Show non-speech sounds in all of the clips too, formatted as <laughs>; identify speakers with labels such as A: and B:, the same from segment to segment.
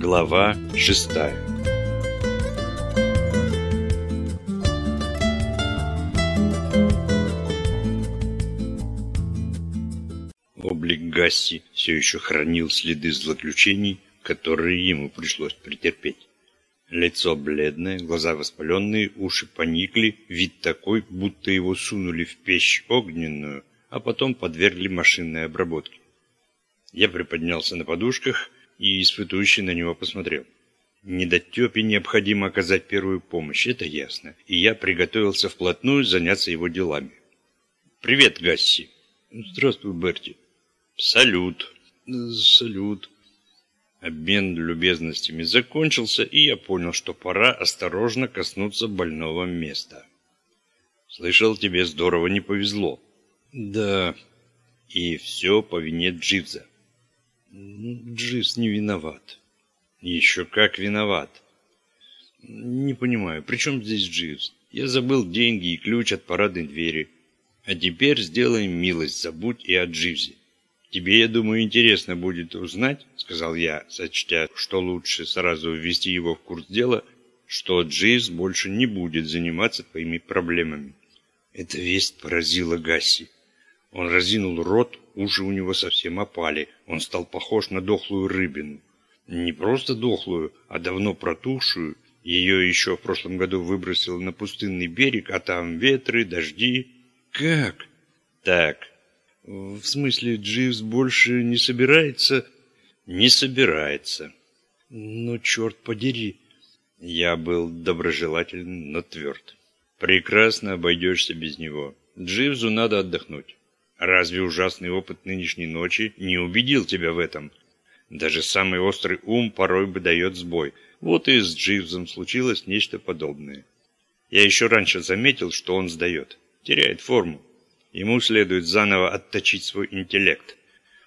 A: Глава шестая Облик Гасси все еще хранил следы злоключений, которые ему пришлось претерпеть. Лицо бледное, глаза воспаленные, уши поникли, вид такой, будто его сунули в печь огненную, а потом подвергли машинной обработке. Я приподнялся на подушках и испытующий на него посмотрел. Недотепе необходимо оказать первую помощь, это ясно, и я приготовился вплотную заняться его делами. «Привет, Гасси!» «Здравствуй, Берти!» «Салют!» «Салют!» Обмен любезностями закончился, и я понял, что пора осторожно коснуться больного места. «Слышал, тебе здорово не повезло». «Да, и все по вине Дживза». Дживс не виноват. Еще как виноват. Не понимаю, при чем здесь Дживс? Я забыл деньги и ключ от парадной двери. А теперь сделаем милость, забудь и о Дживзе. Тебе, я думаю, интересно будет узнать, сказал я, сочтя, что лучше сразу ввести его в курс дела, что Дживс больше не будет заниматься твоими проблемами. Эта весть поразила Гасси. Он разинул рот, уши у него совсем опали. Он стал похож на дохлую рыбину. Не просто дохлую, а давно протухшую. Ее еще в прошлом году выбросило на пустынный берег, а там ветры, дожди. Как? Так. В смысле, Дживс больше не собирается? Не собирается. Ну, черт подери. Я был доброжелателен, но тверд. Прекрасно обойдешься без него. Дживсу надо отдохнуть. Разве ужасный опыт нынешней ночи не убедил тебя в этом? Даже самый острый ум порой бы дает сбой. Вот и с Дживзом случилось нечто подобное. Я еще раньше заметил, что он сдает. Теряет форму. Ему следует заново отточить свой интеллект.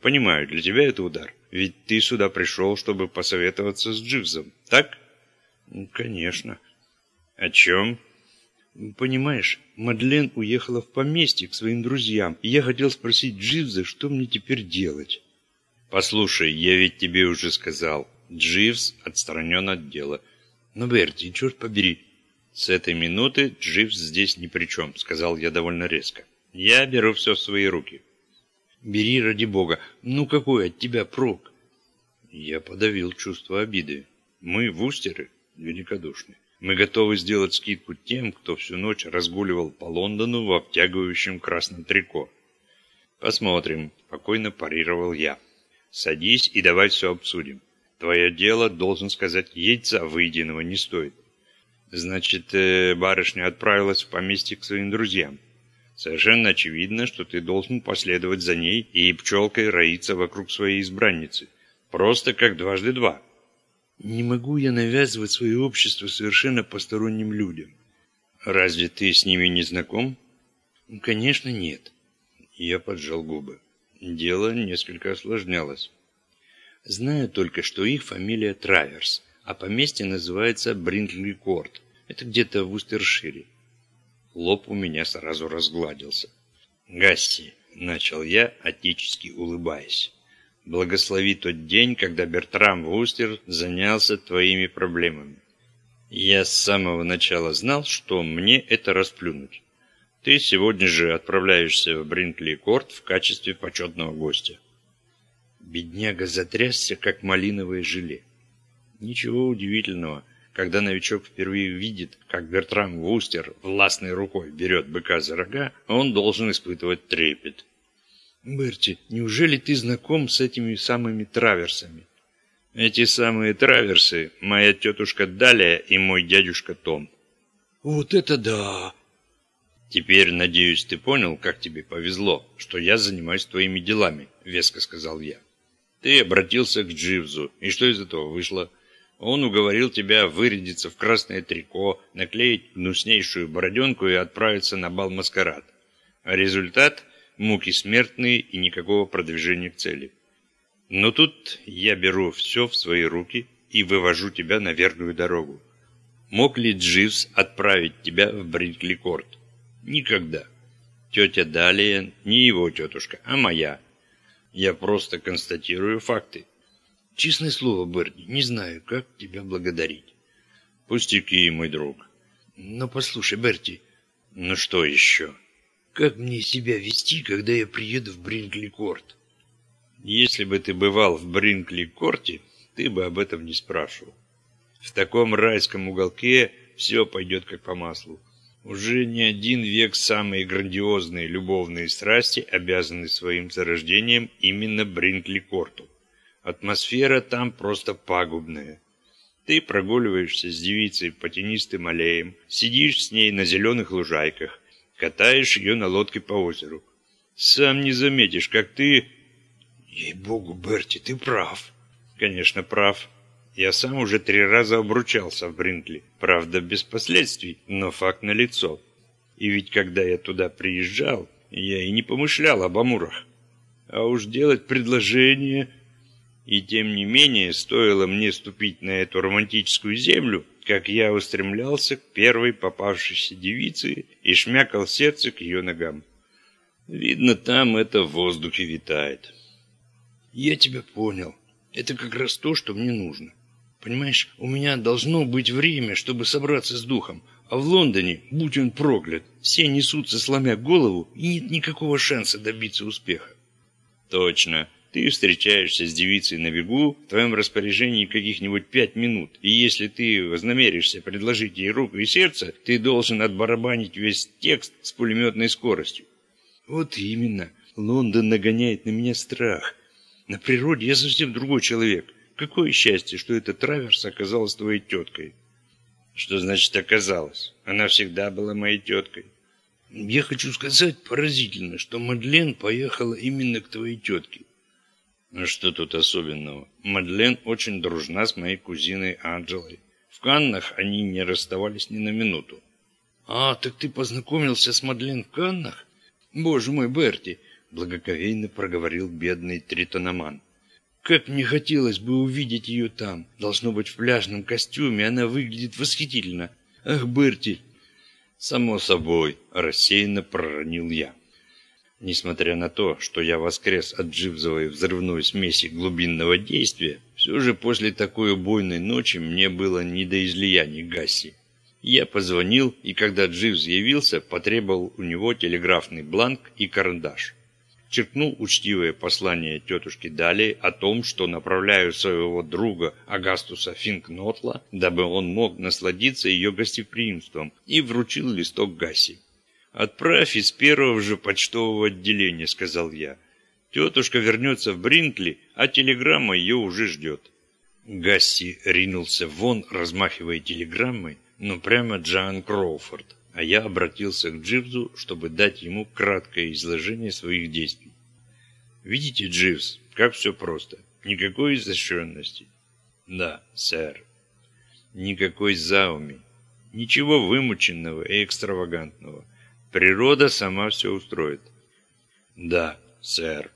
A: Понимаю, для тебя это удар. Ведь ты сюда пришел, чтобы посоветоваться с Дживзом, так? Конечно. О чем? Понимаешь, Мадлен уехала в поместье к своим друзьям, и я хотел спросить Дживза, что мне теперь делать. Послушай, я ведь тебе уже сказал, Дживс отстранен от дела. Но, Берти, черт побери. С этой минуты Дживс здесь ни при чем, сказал я довольно резко. Я беру все в свои руки. Бери ради бога. Ну какой от тебя прок? Я подавил чувство обиды. Мы, вустеры, великодушны. Мы готовы сделать скидку тем, кто всю ночь разгуливал по Лондону в обтягивающем красном трико. Посмотрим, спокойно парировал я. Садись и давай все обсудим. Твое дело, должен сказать, яйца выеденного не стоит. Значит, э, барышня отправилась в поместье к своим друзьям. Совершенно очевидно, что ты должен последовать за ней и пчелкой роиться вокруг своей избранницы. Просто как дважды два. Не могу я навязывать свое общество совершенно посторонним людям. Разве ты с ними не знаком? Конечно, нет. Я поджал губы. Дело несколько осложнялось. Знаю только, что их фамилия Траверс, а поместье называется Бринкли-Корт. Это где-то в Устершире. Лоб у меня сразу разгладился. «Гасси», — начал я, отечески улыбаясь. Благослови тот день, когда Бертрам Вустер занялся твоими проблемами. Я с самого начала знал, что мне это расплюнуть. Ты сегодня же отправляешься в Бринкли-Корт в качестве почетного гостя. Бедняга затрясся, как малиновое желе. Ничего удивительного, когда новичок впервые видит, как Бертрам Вустер властной рукой берет быка за рога, он должен испытывать трепет. Берти, неужели ты знаком с этими самыми траверсами? Эти самые траверсы – моя тетушка Далия и мой дядюшка Том. Вот это да! Теперь, надеюсь, ты понял, как тебе повезло, что я занимаюсь твоими делами, веско сказал я. Ты обратился к Дживзу, и что из этого вышло? Он уговорил тебя вырядиться в красное трико, наклеить гнуснейшую бороденку и отправиться на бал-маскарад. А результат муки смертные и никакого продвижения к цели. Но тут я беру все в свои руки и вывожу тебя на верную дорогу. Мог ли Дживс отправить тебя в Бринкли-Корт? Никогда. Тетя Далия не его тетушка, а моя. Я просто констатирую факты.
B: Честное слово, Берни, не знаю, как тебя благодарить.
A: Пустяки, мой друг.
B: Но послушай, Берти.
A: Ну что еще?
B: Как мне себя вести, когда я приеду в Бринкли-Корт?
A: Если бы ты бывал в Бринкли-Корте, ты бы об этом не спрашивал. В таком райском уголке все пойдет как по маслу. Уже не один век самые грандиозные любовные страсти обязаны своим зарождением именно Бринкли-Корту. Атмосфера там просто пагубная. Ты прогуливаешься с девицей по тенистым аллеям, сидишь с ней на зеленых лужайках, катаешь ее на лодке по озеру. Сам не заметишь, как ты...
B: Ей-богу, Берти, ты прав.
A: Конечно, прав. Я сам уже три раза обручался в Бринкли. Правда, без последствий, но факт налицо. И ведь когда я туда приезжал, я и не помышлял об амурах. А уж делать предложение и тем не менее, стоило мне ступить на эту романтическую землю, как я устремлялся к первой попавшейся девице и шмякал сердце к ее ногам. Видно, там это в воздухе витает.
B: Я тебя понял. Это как раз то, что мне нужно. Понимаешь, у меня должно быть время, чтобы собраться с духом. А в Лондоне, будь он проклят, все несутся, сломя голову, и нет никакого шанса добиться успеха.
A: Точно. Ты встречаешься с девицей на бегу, в твоем распоряжении каких-нибудь пять минут, и если ты вознамеришься предложить ей руку и сердце, ты должен отбарабанить весь текст с пулеметной скоростью.
B: Вот именно. Лондон нагоняет на меня страх. На природе я совсем другой человек. Какое счастье, что эта Траверс оказалась твоей теткой.
A: Что значит оказалась? Она всегда была моей теткой.
B: Я хочу сказать поразительно, что Мадлен поехала именно к твоей тетке.
A: Ну что тут особенного? Мадлен очень дружна с моей кузиной Анджелой. В Каннах они не расставались ни на минуту.
B: А, так ты познакомился с Мадлен в Каннах? Боже мой, Берти, благоговейно проговорил бедный тритономан. Как мне хотелось бы увидеть ее там. Должно быть, в пляжном костюме она выглядит восхитительно. Ах, Берти!
A: Само собой, рассеянно проронил я. Несмотря на то, что я воскрес от дживзовой взрывной смеси глубинного действия, все же после такой убойной ночи мне было не до излияний Гасси. Я позвонил, и когда Дживз явился, потребовал у него телеграфный бланк и карандаш. Черкнул учтивое послание тетушке Дали о том, что направляю своего друга Агастуса Финкнотла, дабы он мог насладиться ее гостеприимством, и вручил листок Гасси. «Отправь из первого же почтового отделения», — сказал я. «Тетушка вернется в Бринкли, а телеграмма ее уже ждет». Гасси ринулся вон, размахивая телеграммой, но прямо Джоан Кроуфорд, а я обратился к Дживзу, чтобы дать ему краткое изложение своих действий. «Видите, Дживз, как все просто. Никакой изощренности». «Да, сэр». «Никакой зауми. Ничего вымученного и экстравагантного. Природа сама все устроит. Да, сэр.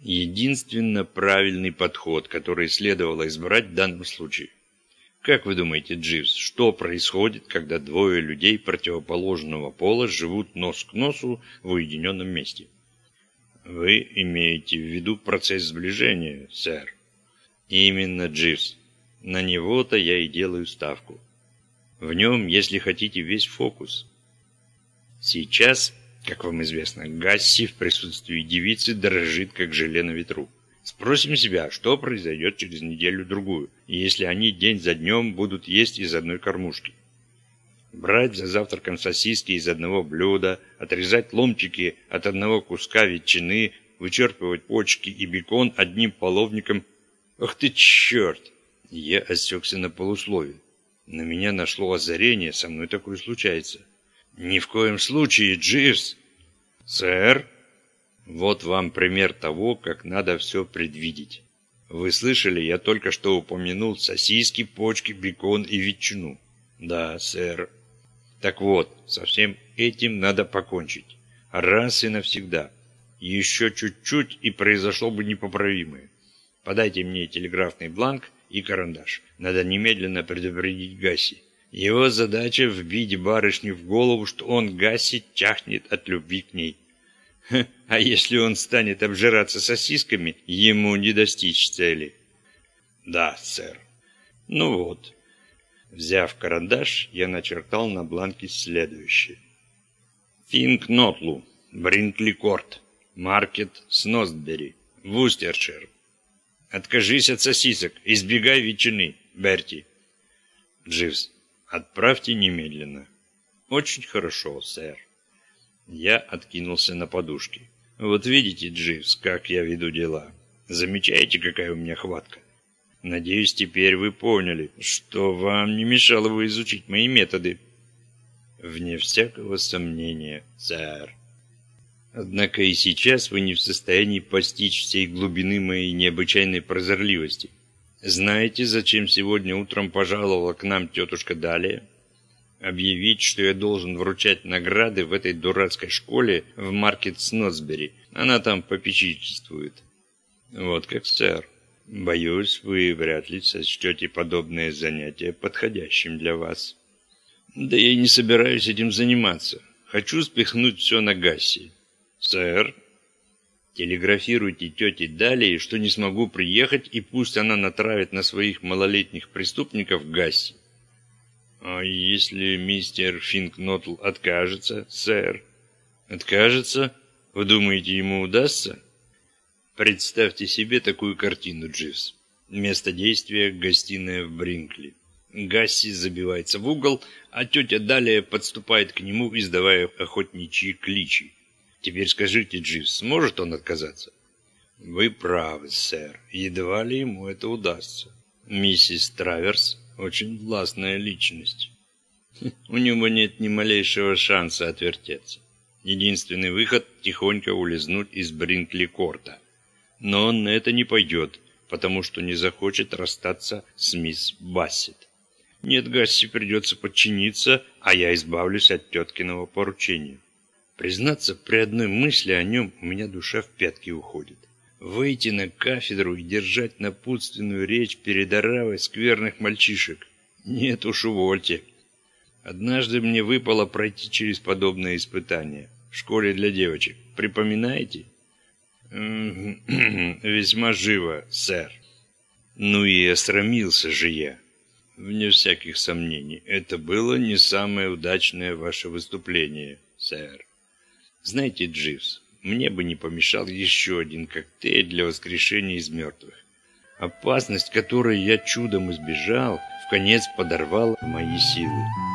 A: Единственно правильный подход, который следовало избрать в данном случае. Как вы думаете, Дживс, что происходит, когда двое людей противоположного пола живут нос к носу в уединенном месте? Вы имеете в виду процесс сближения, сэр? Именно, Дживс. На него-то я и делаю ставку. В нем, если хотите, весь фокус – Сейчас, как вам известно, Гасси в присутствии девицы дрожит, как желе на ветру. Спросим себя, что произойдет через неделю-другую, если они день за днем будут есть из одной кормушки. Брать за завтраком сосиски из одного блюда, отрезать ломтики от одного куска ветчины, вычерпывать почки и бекон одним половником. Ах ты черт! Я осекся на полусловие. На меня нашло озарение, со мной такое случается. «Ни в коем случае, Дживс!» «Сэр?» «Вот вам пример того, как надо все предвидеть. Вы слышали, я только что упомянул сосиски, почки, бекон и ветчину». «Да, сэр». «Так вот, со всем этим надо покончить. Раз и навсегда. Еще чуть-чуть, и произошло бы непоправимое. Подайте мне телеграфный бланк и карандаш. Надо немедленно предупредить Гаси. Его задача вбить барышне в голову, что он гасит, чахнет от любви к ней. а если он станет обжираться сосисками, ему не достичь цели. Да, сэр. Ну вот. Взяв карандаш, я начертал на бланке следующее. Финк Нотлу, Бринкли Корт, Маркет Сносбери, Вустершир. Откажись от сосисок, избегай ветчины, Берти. Дживс, отправьте немедленно. Очень хорошо, сэр. Я откинулся на подушки. Вот видите, Дживс, как я веду дела. Замечаете, какая у меня хватка? Надеюсь, теперь вы поняли, что вам не мешало бы изучить мои методы. Вне всякого сомнения, сэр. Однако и сейчас вы не в состоянии постичь всей глубины моей необычайной прозорливости. Знаете, зачем сегодня утром пожаловала к нам тетушка Далия? Объявить, что я должен вручать награды в этой дурацкой школе в Маркет Снотсбери. Она там попечительствует. Вот как, сэр. Боюсь, вы вряд ли сочтете подобное занятие подходящим для вас. Да я и не собираюсь этим заниматься. Хочу спихнуть все на Гасси. Сэр, телеграфируйте тете Далее, что не смогу приехать, и пусть она натравит на своих малолетних преступников Гасси. А если мистер Финкнотл откажется, сэр? Откажется? Вы думаете, ему удастся? Представьте себе такую картину, Дживс. Место действия – гостиная в Бринкли. Гасси забивается в угол, а тетя далее подступает к нему, издавая охотничьи кличи. Теперь скажите, Дживс, сможет он отказаться? Вы правы, сэр. Едва ли ему это удастся. Миссис Траверс очень властная личность. <laughs> У него нет ни малейшего шанса отвертеться. Единственный выход – тихонько улизнуть из Бринкли-корта. Но он на это не пойдет, потому что не захочет расстаться с мисс Бассет. Нет, Гасси придется подчиниться, а я избавлюсь от теткиного поручения. Признаться, при одной мысли о нем у меня душа в пятки уходит. Выйти на кафедру и держать напутственную речь перед оравой скверных мальчишек. Нет уж, увольте. Однажды мне выпало пройти через подобное испытание. В школе для девочек. Припоминаете? «Весьма живо, сэр». «Ну и осрамился же я». «Вне всяких сомнений, это было не самое удачное ваше выступление, сэр. Знаете, Дживс, мне бы не помешал еще один коктейль для воскрешения из мертвых. Опасность, которой я чудом избежал, в конец подорвала мои силы».